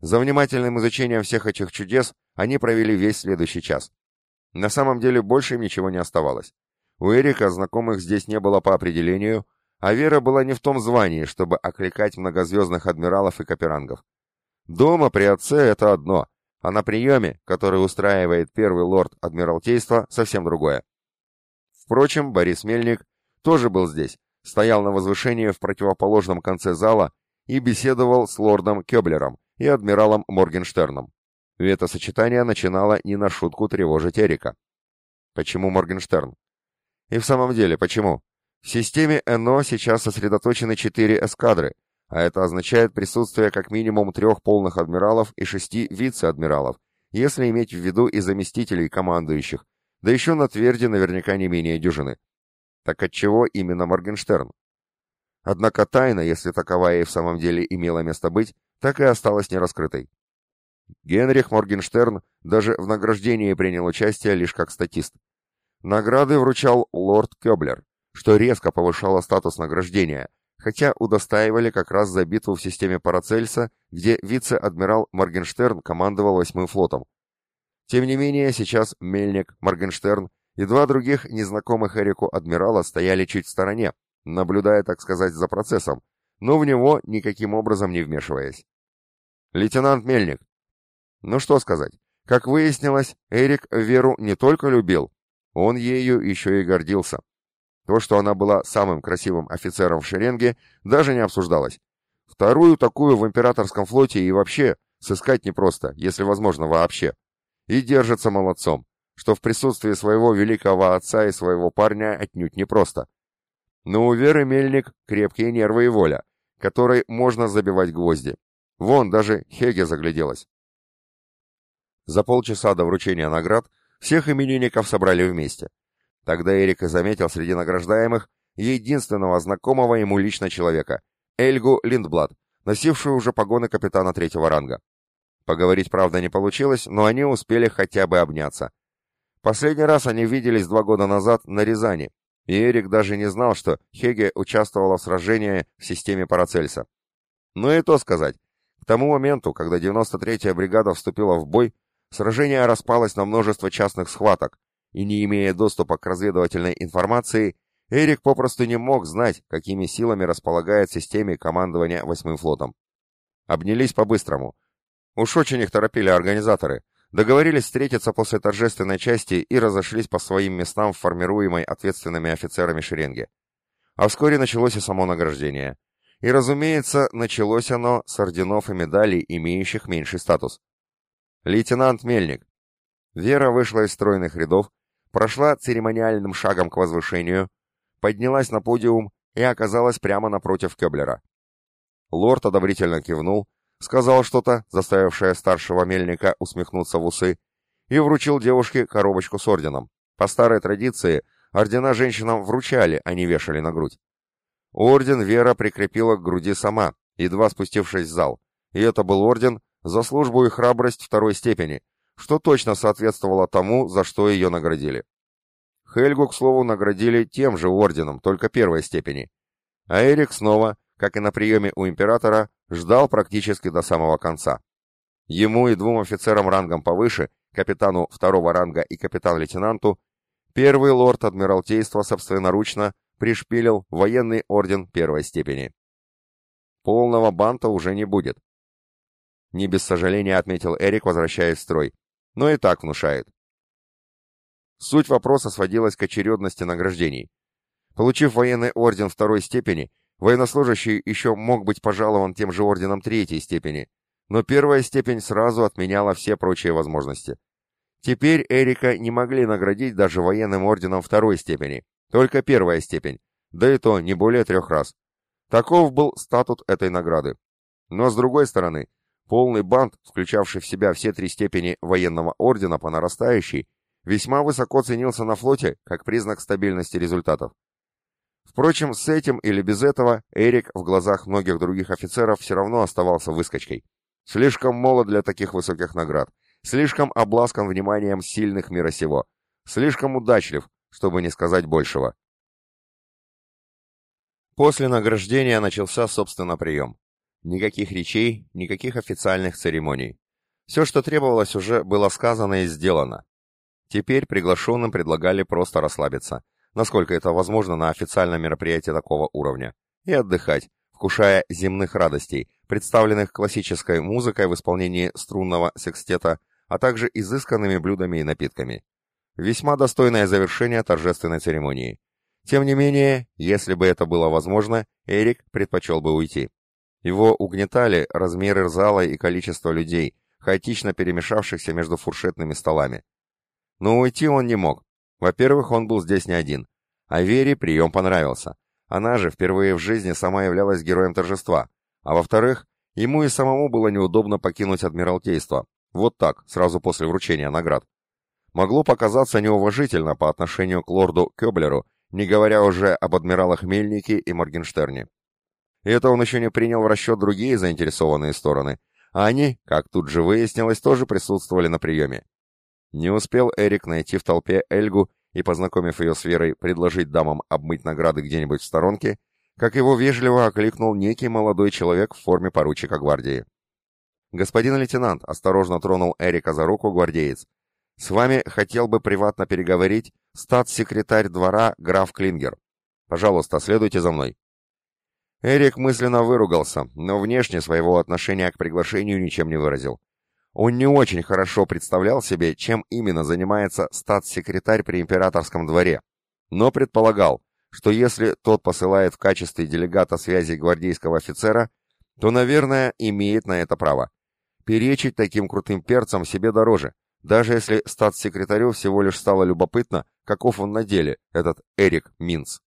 За внимательным изучением всех этих чудес они провели весь следующий час. На самом деле больше им ничего не оставалось. У Эрика знакомых здесь не было по определению, а Вера была не в том звании, чтобы окликать многозвездных адмиралов и каперангов. Дома при отце это одно, а на приеме, который устраивает первый лорд Адмиралтейства, совсем другое. Впрочем, Борис Мельник тоже был здесь, стоял на возвышении в противоположном конце зала и беседовал с лордом Кёблером и адмиралом Моргенштерном. И это сочетание начинало не на шутку тревожить Эрика. Почему Моргенштерн? И в самом деле, почему? В системе НО сейчас сосредоточены четыре эскадры, а это означает присутствие как минимум трех полных адмиралов и шести вице-адмиралов, если иметь в виду и заместителей командующих, да еще на тверде наверняка не менее дюжины. Так отчего именно Моргенштерн? Однако тайна, если таковая и в самом деле имела место быть, так и осталась нераскрытой. Генрих Моргенштерн даже в награждении принял участие лишь как статист. Награды вручал лорд Кёблер, что резко повышало статус награждения, хотя удостаивали как раз за битву в системе Парацельса, где вице-адмирал Моргенштерн командовал восьмым флотом. Тем не менее, сейчас Мельник, Моргенштерн и два других незнакомых Эрику адмирала стояли чуть в стороне, наблюдая, так сказать, за процессом, но в него никаким образом не вмешиваясь. «Лейтенант Мельник!» Ну что сказать, как выяснилось, Эрик Веру не только любил, он ею еще и гордился. То, что она была самым красивым офицером в шеренге, даже не обсуждалось. Вторую такую в императорском флоте и вообще сыскать непросто, если возможно вообще. И держится молодцом, что в присутствии своего великого отца и своего парня отнюдь непросто. Но у Веры Мельник крепкие нервы и воля, которой можно забивать гвозди. Вон, даже Хеге загляделась. За полчаса до вручения наград всех именинников собрали вместе. Тогда Эрик и заметил среди награждаемых единственного знакомого ему лично человека — Эльгу Линдблад, носившую уже погоны капитана третьего ранга. Поговорить, правда, не получилось, но они успели хотя бы обняться. Последний раз они виделись два года назад на Рязани, и Эрик даже не знал, что Хеге участвовала в сражении в системе Парацельса. Но и то сказать, к тому моменту, когда 93-я бригада вступила в бой, сражение распалось на множество частных схваток, и не имея доступа к разведывательной информации, Эрик попросту не мог знать, какими силами располагает системе командования восьмым флотом. Обнялись по-быстрому. Уж очень их торопили организаторы. Договорились встретиться после торжественной части и разошлись по своим местам в формируемой ответственными офицерами шеренге. А вскоре началось и само награждение. И, разумеется, началось оно с орденов и медалей, имеющих меньший статус. Лейтенант Мельник. Вера вышла из стройных рядов, прошла церемониальным шагом к возвышению, поднялась на подиум и оказалась прямо напротив Кеблера. Лорд одобрительно кивнул, сказал что-то, заставившее старшего мельника усмехнуться в усы, и вручил девушке коробочку с орденом. По старой традиции, ордена женщинам вручали, а не вешали на грудь. Орден Вера прикрепила к груди сама, едва спустившись в зал, и это был орден за службу и храбрость второй степени, что точно соответствовало тому, за что ее наградили. Хельгу, к слову, наградили тем же орденом, только первой степени. А Эрик снова, как и на приеме у императора, ждал практически до самого конца. Ему и двум офицерам рангом повыше, капитану второго ранга и капитан-лейтенанту, первый лорд Адмиралтейства собственноручно пришпилил военный орден первой степени. Полного банта уже не будет. Не без сожаления отметил Эрик, возвращаясь в строй но и так внушает. Суть вопроса сводилась к очередности награждений. Получив военный орден второй степени, военнослужащий еще мог быть пожалован тем же орденом третьей степени, но первая степень сразу отменяла все прочие возможности. Теперь Эрика не могли наградить даже военным орденом второй степени, только первая степень, да и то не более трех раз. Таков был статут этой награды. Но с другой стороны, Полный банд, включавший в себя все три степени военного ордена по нарастающей, весьма высоко ценился на флоте как признак стабильности результатов. Впрочем, с этим или без этого Эрик в глазах многих других офицеров все равно оставался выскочкой. Слишком молод для таких высоких наград, слишком обласкан вниманием сильных мира сего, слишком удачлив, чтобы не сказать большего. После награждения начался, собственно, прием. Никаких речей, никаких официальных церемоний. Все, что требовалось, уже было сказано и сделано. Теперь приглашенным предлагали просто расслабиться, насколько это возможно на официальном мероприятии такого уровня, и отдыхать, вкушая земных радостей, представленных классической музыкой в исполнении струнного секстета, а также изысканными блюдами и напитками. Весьма достойное завершение торжественной церемонии. Тем не менее, если бы это было возможно, Эрик предпочел бы уйти. Его угнетали размеры зала и количество людей, хаотично перемешавшихся между фуршетными столами. Но уйти он не мог. Во-первых, он был здесь не один. А Вере прием понравился. Она же впервые в жизни сама являлась героем торжества. А во-вторых, ему и самому было неудобно покинуть Адмиралтейство. Вот так, сразу после вручения наград. Могло показаться неуважительно по отношению к лорду Кёблеру, не говоря уже об адмиралах Мельнике и Моргенштерне. И это он еще не принял в расчет другие заинтересованные стороны, а они, как тут же выяснилось, тоже присутствовали на приеме. Не успел Эрик найти в толпе Эльгу и, познакомив ее с Верой, предложить дамам обмыть награды где-нибудь в сторонке, как его вежливо окликнул некий молодой человек в форме поручика гвардии. «Господин лейтенант», — осторожно тронул Эрика за руку гвардеец, — «с вами хотел бы приватно переговорить статс-секретарь двора граф Клингер. Пожалуйста, следуйте за мной». Эрик мысленно выругался, но внешне своего отношения к приглашению ничем не выразил. Он не очень хорошо представлял себе, чем именно занимается статс-секретарь при императорском дворе, но предполагал, что если тот посылает в качестве делегата связи гвардейского офицера, то, наверное, имеет на это право. Перечить таким крутым перцам себе дороже, даже если статс-секретарю всего лишь стало любопытно, каков он на деле, этот Эрик Минц.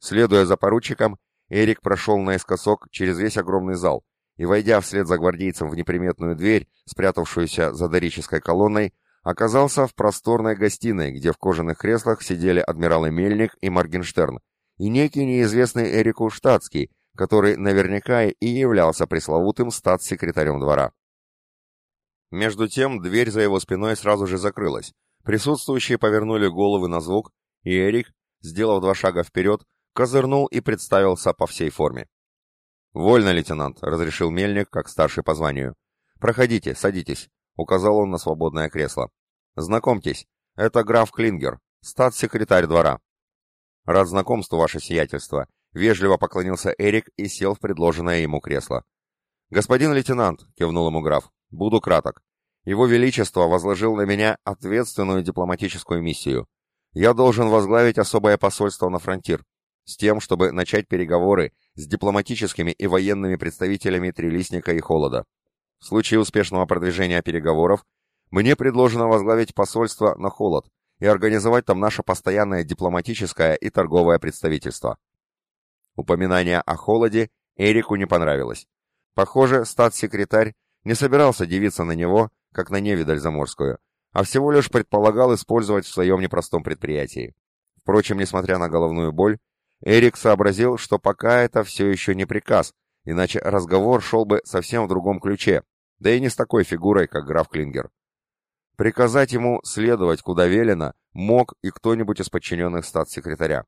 Следуя за поручиком, Эрик прошел наискосок через весь огромный зал, и, войдя вслед за гвардейцем в неприметную дверь, спрятавшуюся за дорической колонной, оказался в просторной гостиной, где в кожаных креслах сидели адмиралы Мельник и Моргенштерн, и некий неизвестный Эрику Штатский, который наверняка и являлся пресловутым статс-секретарем двора. Между тем, дверь за его спиной сразу же закрылась. Присутствующие повернули головы на звук, и Эрик, сделав два шага вперед, козырнул и представился по всей форме. «Вольно, лейтенант», — разрешил Мельник, как старший по званию. «Проходите, садитесь», — указал он на свободное кресло. «Знакомьтесь, это граф Клингер, статс-секретарь двора». «Рад знакомству, ваше сиятельство», — вежливо поклонился Эрик и сел в предложенное ему кресло. «Господин лейтенант», — кивнул ему граф, — «буду краток. Его Величество возложил на меня ответственную дипломатическую миссию. Я должен возглавить особое посольство на фронтир, с тем, чтобы начать переговоры с дипломатическими и военными представителями Трилистника и Холода. В случае успешного продвижения переговоров мне предложено возглавить посольство на Холод и организовать там наше постоянное дипломатическое и торговое представительство. Упоминание о Холоде Эрику не понравилось. Похоже, статс-секретарь не собирался дивиться на него, как на невидаль заморскую, а всего лишь предполагал использовать в своем непростом предприятии. Впрочем, несмотря на головную боль, Эрик сообразил, что пока это все еще не приказ, иначе разговор шел бы совсем в другом ключе, да и не с такой фигурой, как граф Клингер. Приказать ему следовать, куда велено, мог и кто-нибудь из подчиненных статс-секретаря.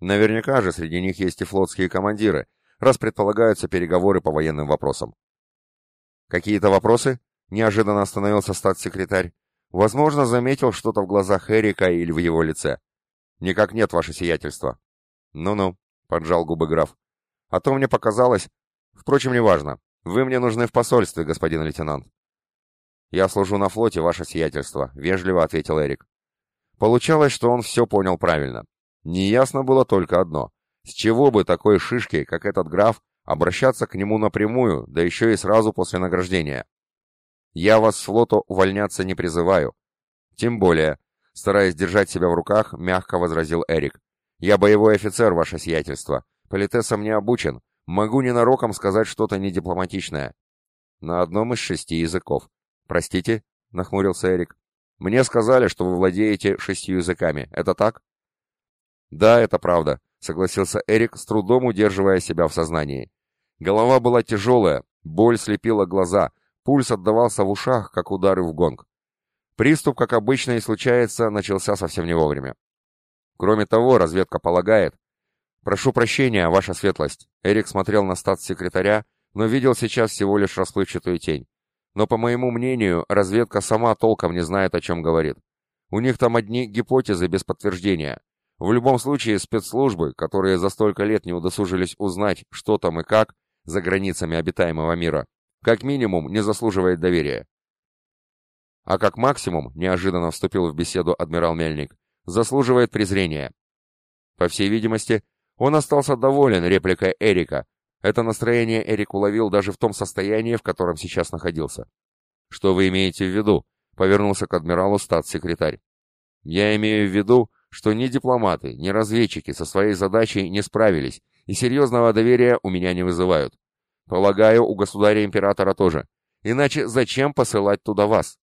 Наверняка же среди них есть и флотские командиры, раз предполагаются переговоры по военным вопросам. Какие-то вопросы? Неожиданно остановился статс-секретарь. Возможно, заметил что-то в глазах Эрика или в его лице. Никак нет, ваше сиятельство. «Ну-ну», — поджал губы граф. «А то мне показалось... Впрочем, неважно. Вы мне нужны в посольстве, господин лейтенант». «Я служу на флоте, ваше сиятельство», — вежливо ответил Эрик. Получалось, что он все понял правильно. Неясно было только одно. С чего бы такой шишки, как этот граф, обращаться к нему напрямую, да еще и сразу после награждения? «Я вас с флота увольняться не призываю». «Тем более», — стараясь держать себя в руках, мягко возразил Эрик. «Я боевой офицер, ваше сиятельство. Политесом не обучен. Могу ненароком сказать что-то недипломатичное». «На одном из шести языков». «Простите?» — нахмурился Эрик. «Мне сказали, что вы владеете шестью языками. Это так?» «Да, это правда», — согласился Эрик, с трудом удерживая себя в сознании. Голова была тяжелая, боль слепила глаза, пульс отдавался в ушах, как удары в гонг. Приступ, как обычно и случается, начался совсем не вовремя. Кроме того, разведка полагает... Прошу прощения, ваша светлость. Эрик смотрел на статс-секретаря, но видел сейчас всего лишь расплывчатую тень. Но, по моему мнению, разведка сама толком не знает, о чем говорит. У них там одни гипотезы без подтверждения. В любом случае, спецслужбы, которые за столько лет не удосужились узнать, что там и как, за границами обитаемого мира, как минимум не заслуживает доверия. А как максимум, неожиданно вступил в беседу адмирал Мельник, заслуживает презрения. По всей видимости, он остался доволен репликой Эрика. Это настроение Эрик уловил даже в том состоянии, в котором сейчас находился. «Что вы имеете в виду?» — повернулся к адмиралу статс-секретарь. «Я имею в виду, что ни дипломаты, ни разведчики со своей задачей не справились, и серьезного доверия у меня не вызывают. Полагаю, у государя-императора тоже. Иначе зачем посылать туда вас?»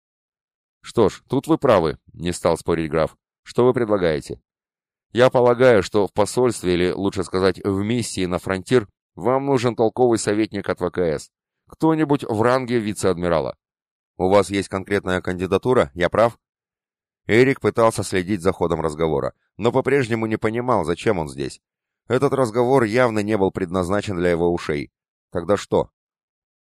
«Что ж, тут вы правы», — не стал спорить граф. «Что вы предлагаете?» «Я полагаю, что в посольстве, или лучше сказать, в миссии на фронтир, вам нужен толковый советник от ВКС. Кто-нибудь в ранге вице-адмирала. У вас есть конкретная кандидатура, я прав?» Эрик пытался следить за ходом разговора, но по-прежнему не понимал, зачем он здесь. Этот разговор явно не был предназначен для его ушей. Тогда что?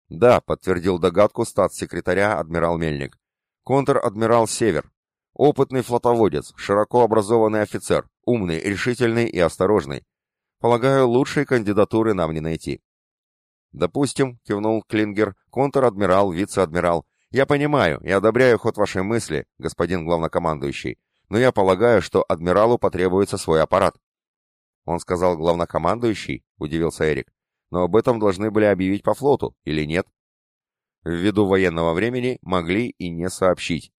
Да, подтвердил догадку статс-секретаря адмирал Мельник. Контр-адмирал Север. Опытный флотоводец, широко образованный офицер, умный, решительный и осторожный. Полагаю, лучшей кандидатуры нам не найти. Допустим, кивнул Клингер, контр-адмирал, вице-адмирал. Я понимаю и одобряю ход вашей мысли, господин главнокомандующий, но я полагаю, что адмиралу потребуется свой аппарат. Он сказал главнокомандующий, удивился Эрик, но об этом должны были объявить по флоту, или нет? ввиду военного времени могли и не сообщить.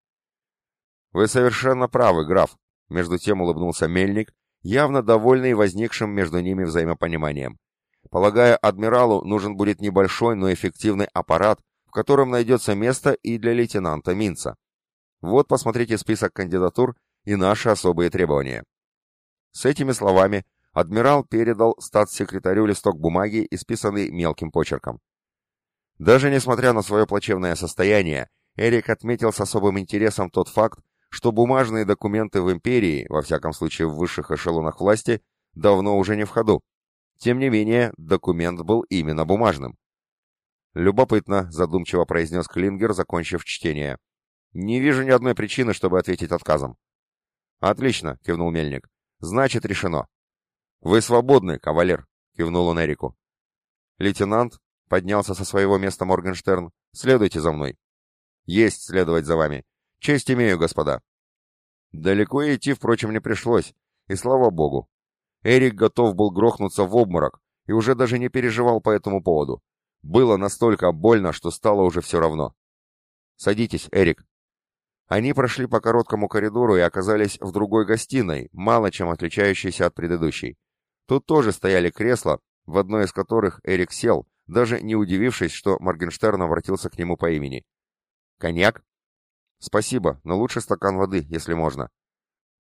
«Вы совершенно правы, граф», — между тем улыбнулся Мельник, явно довольный возникшим между ними взаимопониманием. «Полагаю, адмиралу нужен будет небольшой, но эффективный аппарат, в котором найдется место и для лейтенанта Минца. Вот посмотрите список кандидатур и наши особые требования». С этими словами адмирал передал статс-секретарю листок бумаги, исписанный мелким почерком. Даже несмотря на свое плачевное состояние, Эрик отметил с особым интересом тот факт, что бумажные документы в империи, во всяком случае в высших эшелонах власти, давно уже не в ходу. Тем не менее, документ был именно бумажным. «Любопытно», — задумчиво произнес Клингер, закончив чтение. «Не вижу ни одной причины, чтобы ответить отказом». «Отлично», — кивнул Мельник. «Значит, решено». «Вы свободны, кавалер», — кивнул он Эрику. Лейтенант, Поднялся со своего места Моргенштерн. «Следуйте за мной». «Есть следовать за вами. Честь имею, господа». Далеко идти, впрочем, не пришлось, и слава богу. Эрик готов был грохнуться в обморок и уже даже не переживал по этому поводу. Было настолько больно, что стало уже все равно. «Садитесь, Эрик». Они прошли по короткому коридору и оказались в другой гостиной, мало чем отличающейся от предыдущей. Тут тоже стояли кресла, в одно из которых Эрик сел, даже не удивившись, что Моргенштерн обратился к нему по имени. «Коньяк?» «Спасибо, но лучше стакан воды, если можно».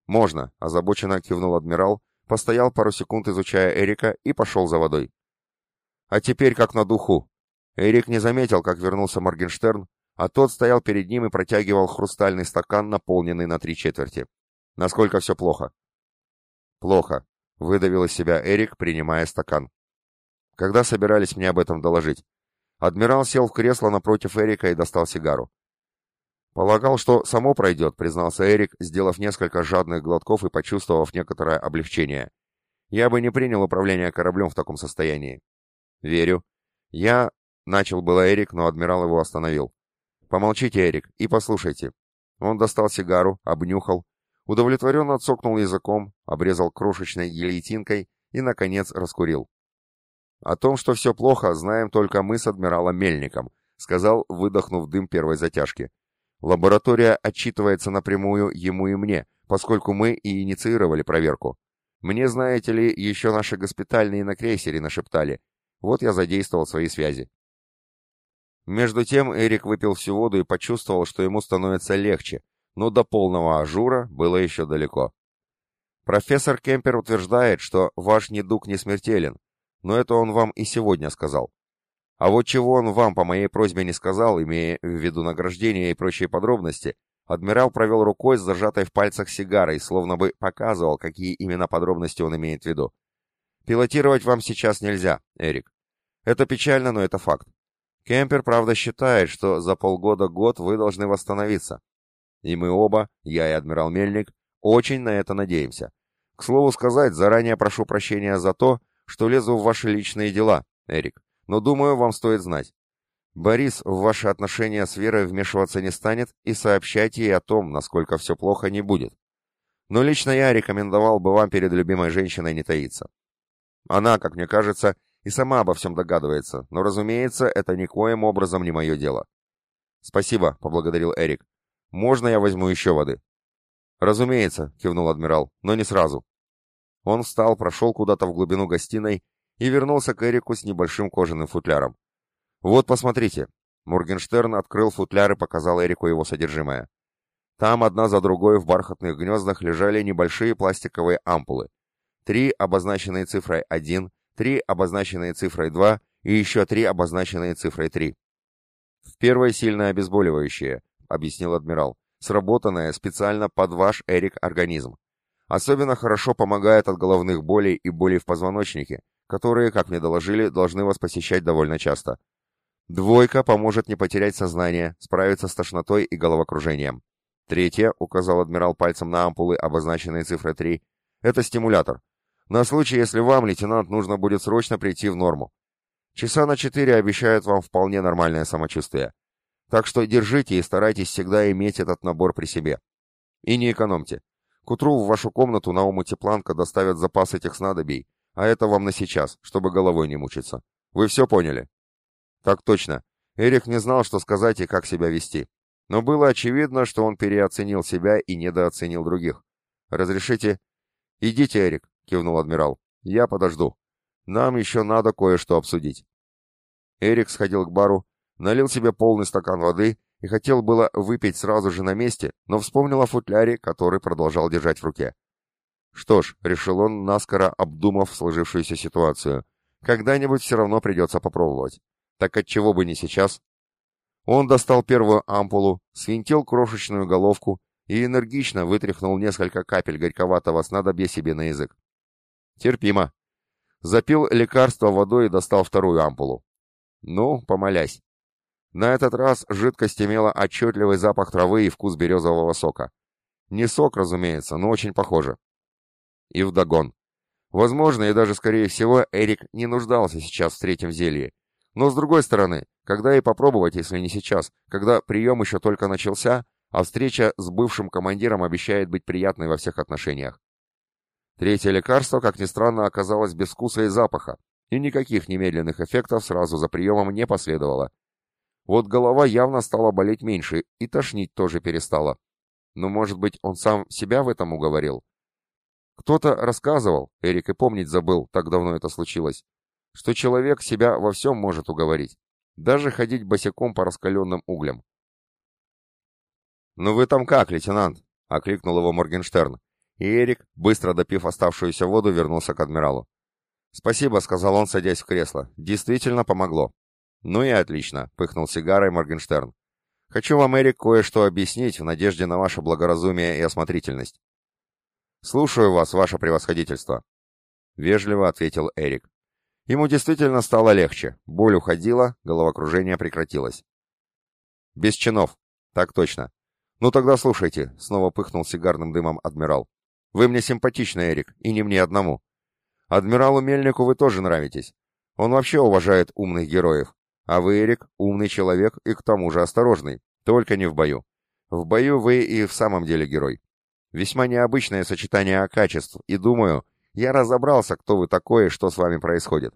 «Можно», — озабоченно кивнул адмирал, постоял пару секунд, изучая Эрика, и пошел за водой. «А теперь как на духу». Эрик не заметил, как вернулся Моргенштерн, а тот стоял перед ним и протягивал хрустальный стакан, наполненный на три четверти. «Насколько все плохо?» «Плохо», — выдавил из себя Эрик, принимая стакан. Когда собирались мне об этом доложить? Адмирал сел в кресло напротив Эрика и достал сигару. Полагал, что само пройдет, признался Эрик, сделав несколько жадных глотков и почувствовав некоторое облегчение. Я бы не принял управление кораблем в таком состоянии. Верю. Я... Начал было Эрик, но адмирал его остановил. Помолчите, Эрик, и послушайте. Он достал сигару, обнюхал, удовлетворенно цокнул языком, обрезал крошечной гильотинкой и, наконец, раскурил. «О том, что все плохо, знаем только мы с адмиралом Мельником», сказал, выдохнув дым первой затяжки. «Лаборатория отчитывается напрямую ему и мне, поскольку мы и инициировали проверку. Мне, знаете ли, еще наши госпитальные на крейсере нашептали. Вот я задействовал свои связи». Между тем Эрик выпил всю воду и почувствовал, что ему становится легче, но до полного ажура было еще далеко. Профессор Кемпер утверждает, что ваш недуг не смертелен, но это он вам и сегодня сказал. А вот чего он вам по моей просьбе не сказал, имея в виду награждение и прочие подробности, адмирал провел рукой с зажатой в пальцах сигарой, словно бы показывал, какие именно подробности он имеет в виду. Пилотировать вам сейчас нельзя, Эрик. Это печально, но это факт. Кемпер, правда, считает, что за полгода-год вы должны восстановиться. И мы оба, я и адмирал Мельник, очень на это надеемся. К слову сказать, заранее прошу прощения за то, что лезу в ваши личные дела, Эрик, но думаю, вам стоит знать. Борис в ваши отношения с Верой вмешиваться не станет и сообщать ей о том, насколько все плохо, не будет. Но лично я рекомендовал бы вам перед любимой женщиной не таиться. Она, как мне кажется, и сама обо всем догадывается, но, разумеется, это никоим образом не мое дело. «Спасибо», — поблагодарил Эрик. «Можно я возьму еще воды?» «Разумеется», — кивнул адмирал, — «но не сразу». Он встал, прошел куда-то в глубину гостиной и вернулся к Эрику с небольшим кожаным футляром. «Вот, посмотрите». Моргенштерн открыл футляр и показал Эрику его содержимое. Там одна за другой в бархатных гнездах лежали небольшие пластиковые ампулы. Три, обозначенные цифрой 1, три, обозначенные цифрой 2 и еще три, обозначенные цифрой 3. «В первой сильное обезболивающее», — объяснил адмирал, сработанное специально под ваш, Эрик, организм. Особенно хорошо помогает от головных болей и болей в позвоночнике, которые, как мне доложили, должны вас посещать довольно часто. Двойка поможет не потерять сознание, справиться с тошнотой и головокружением. Третье, указал адмирал пальцем на ампулы, обозначенные цифрой 3, это стимулятор. На случай, если вам, лейтенант, нужно будет срочно прийти в норму. Часа на четыре обещают вам вполне нормальное самочувствие. Так что держите и старайтесь всегда иметь этот набор при себе. И не экономьте. К утру в вашу комнату на омуте планка доставят запас этих снадобий, а это вам на сейчас, чтобы головой не мучиться. Вы все поняли? Так точно. Эрик не знал, что сказать и как себя вести. Но было очевидно, что он переоценил себя и недооценил других. «Разрешите?» «Идите, Эрик», — кивнул адмирал. «Я подожду. Нам еще надо кое-что обсудить». Эрик сходил к бару, налил себе полный стакан воды и хотел было выпить сразу же на месте, но вспомнил о футляре, который продолжал держать в руке. Что ж, решил он, наскоро обдумав сложившуюся ситуацию, когда-нибудь все равно придется попробовать. Так отчего бы не сейчас? Он достал первую ампулу, свинтил крошечную головку и энергично вытряхнул несколько капель горьковатого снадобья себе на язык. Терпимо. Запил лекарство водой и достал вторую ампулу. Ну, помолясь. На этот раз жидкость имела отчетливый запах травы и вкус березового сока. Не сок, разумеется, но очень похоже. И вдогон. Возможно, и даже скорее всего, Эрик не нуждался сейчас в третьем зелье. Но с другой стороны, когда и попробовать, если не сейчас, когда прием еще только начался, а встреча с бывшим командиром обещает быть приятной во всех отношениях. Третье лекарство, как ни странно, оказалось без вкуса и запаха, и никаких немедленных эффектов сразу за приемом не последовало. Вот голова явно стала болеть меньше, и тошнить тоже перестала. Но, может быть, он сам себя в этом уговорил? Кто-то рассказывал, Эрик и помнить забыл, так давно это случилось, что человек себя во всем может уговорить, даже ходить босиком по раскаленным углям. «Ну вы там как, лейтенант?» — окликнул его Моргенштерн, и Эрик, быстро допив оставшуюся воду, вернулся к адмиралу. «Спасибо», — сказал он, садясь в кресло. «Действительно помогло». «Ну и отлично», — пыхнул сигарой Моргенштерн. «Хочу вам, Эрик, кое-что объяснить в надежде на ваше благоразумие и осмотрительность». «Слушаю вас, ваше превосходительство», — вежливо ответил Эрик. Ему действительно стало легче, боль уходила, головокружение прекратилось. «Без чинов. Так точно. Ну тогда слушайте», — снова пыхнул сигарным дымом адмирал. «Вы мне симпатичны, Эрик, и не мне одному. Адмиралу Мельнику вы тоже нравитесь. Он вообще уважает умных героев. А вы, Эрик, умный человек и к тому же осторожный. Только не в бою. В бою вы и в самом деле герой. Весьма необычное сочетание качеств, и думаю, я разобрался, кто вы такой и что с вами происходит.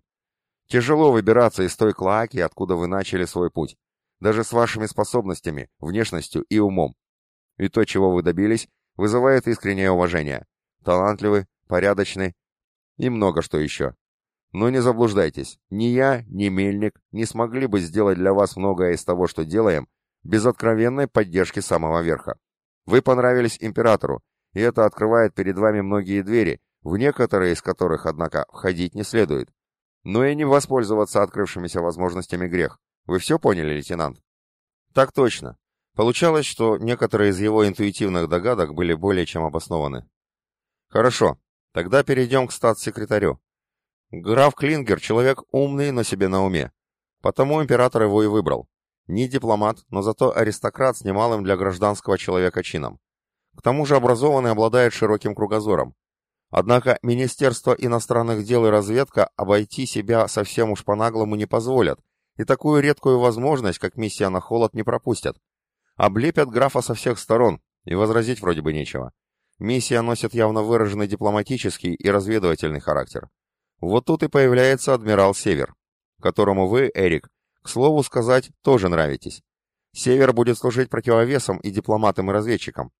Тяжело выбираться из той клоаки, откуда вы начали свой путь. Даже с вашими способностями, внешностью и умом. И то, чего вы добились, вызывает искреннее уважение. Талантливы, порядочны и много что еще. Но не заблуждайтесь, ни я, ни Мельник не смогли бы сделать для вас многое из того, что делаем, без откровенной поддержки самого верха. Вы понравились императору, и это открывает перед вами многие двери, в некоторые из которых, однако, входить не следует. Но и не воспользоваться открывшимися возможностями грех. Вы все поняли, лейтенант? Так точно. Получалось, что некоторые из его интуитивных догадок были более чем обоснованы. Хорошо, Тогда перейдем к статс-секретарю. Граф Клингер — человек умный, но себе на уме. Потому император его и выбрал. Не дипломат, но зато аристократ с немалым для гражданского человека чином. К тому же образованный обладает широким кругозором. Однако Министерство иностранных дел и разведка обойти себя совсем уж по-наглому не позволят, и такую редкую возможность, как миссия на холод, не пропустят. Облепят графа со всех сторон, и возразить вроде бы нечего. Миссия носит явно выраженный дипломатический и разведывательный характер. Вот тут и появляется адмирал Север, которому вы, Эрик, к слову сказать, тоже нравитесь. Север будет служить противовесом и дипломатом, и разведчиком.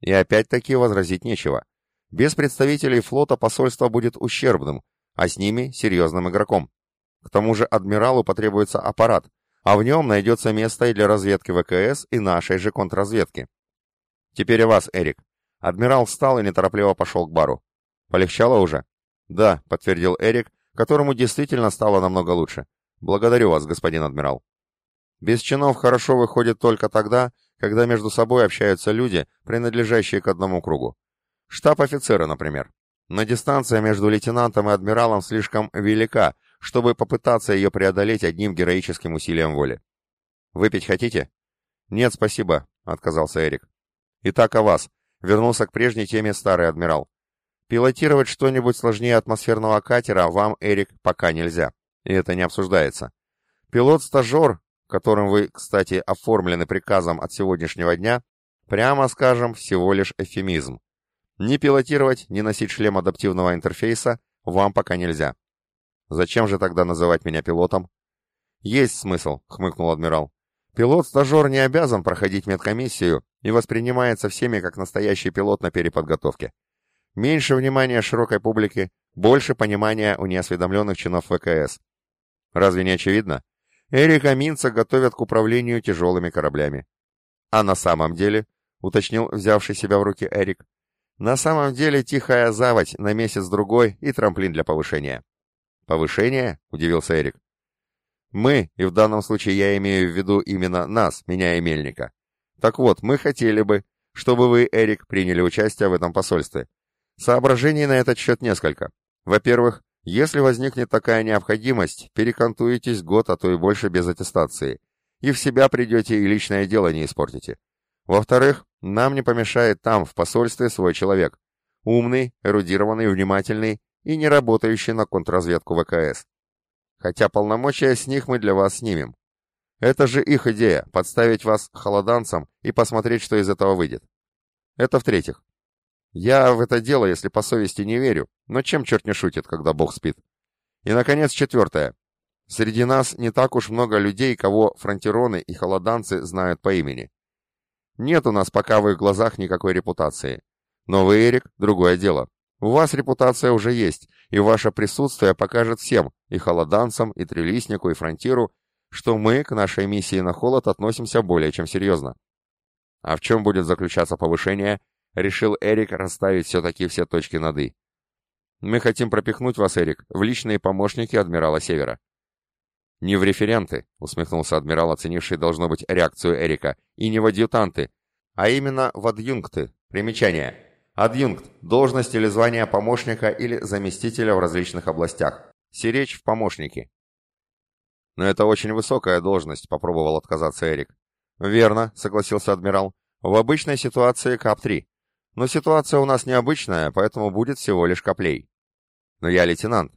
И опять-таки возразить нечего. Без представителей флота посольство будет ущербным, а с ними серьезным игроком. К тому же адмиралу потребуется аппарат, а в нем найдется место и для разведки ВКС, и нашей же контрразведки. Теперь о вас, Эрик. Адмирал встал и неторопливо пошел к бару. «Полегчало уже?» «Да», — подтвердил Эрик, которому действительно стало намного лучше. «Благодарю вас, господин адмирал». Без чинов хорошо выходит только тогда, когда между собой общаются люди, принадлежащие к одному кругу. Штаб-офицеры, например. Но дистанция между лейтенантом и адмиралом слишком велика, чтобы попытаться ее преодолеть одним героическим усилием воли. «Выпить хотите?» «Нет, спасибо», — отказался Эрик. «Итак, о вас. Вернулся к прежней теме старый адмирал. Пилотировать что-нибудь сложнее атмосферного катера вам, Эрик, пока нельзя. И это не обсуждается. Пилот-стажер, которым вы, кстати, оформлены приказом от сегодняшнего дня, прямо скажем, всего лишь эфемизм. Ни пилотировать, ни носить шлем адаптивного интерфейса вам пока нельзя. Зачем же тогда называть меня пилотом? Есть смысл, хмыкнул адмирал. Пилот-стажер не обязан проходить медкомиссию и воспринимается всеми как настоящий пилот на переподготовке. Меньше внимания широкой публики, больше понимания у неосведомленных чинов ВКС. Разве не очевидно? Эрика Минца готовят к управлению тяжелыми кораблями. А на самом деле, уточнил взявший себя в руки Эрик, на самом деле тихая заводь на месяц-другой и трамплин для повышения. Повышение? Удивился Эрик. Мы, и в данном случае я имею в виду именно нас, меня и Мельника. Так вот, мы хотели бы, чтобы вы, Эрик, приняли участие в этом посольстве. Соображений на этот счет несколько. Во-первых, если возникнет такая необходимость, перекантуетесь год, а то и больше без аттестации. И в себя придете, и личное дело не испортите. Во-вторых, нам не помешает там, в посольстве, свой человек. Умный, эрудированный, внимательный и не работающий на контрразведку ВКС. Хотя полномочия с них мы для вас снимем. Это же их идея — подставить вас холоданцам и посмотреть, что из этого выйдет. Это в-третьих. Я в это дело, если по совести, не верю, но чем черт не шутит, когда Бог спит? И, наконец, четвертое. Среди нас не так уж много людей, кого фронтироны и холоданцы знают по имени. Нет у нас пока в их глазах никакой репутации. Но вы, Эрик, другое дело. У вас репутация уже есть, и ваше присутствие покажет всем, и холоданцам, и трелиснику, и фронтиру, что мы к нашей миссии на холод относимся более чем серьезно. А в чем будет заключаться повышение, решил Эрик расставить все-таки все точки над «и». Мы хотим пропихнуть вас, Эрик, в личные помощники адмирала Севера. «Не в референты», — усмехнулся адмирал, оценивший, должно быть, реакцию Эрика, «и не в адъютанты, а именно в адъюнкты. Примечание. Адъюнкт – должность или звание помощника или заместителя в различных областях. Сиречь в помощники. Но это очень высокая должность, попробовал отказаться Эрик. Верно, согласился адмирал. В обычной ситуации КАП-3. Но ситуация у нас необычная, поэтому будет всего лишь каплей. Но я лейтенант.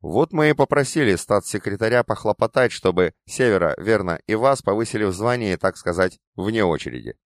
Вот мы и попросили статс-секретаря похлопотать, чтобы Севера, Верно и вас повысили в звании, так сказать, вне очереди.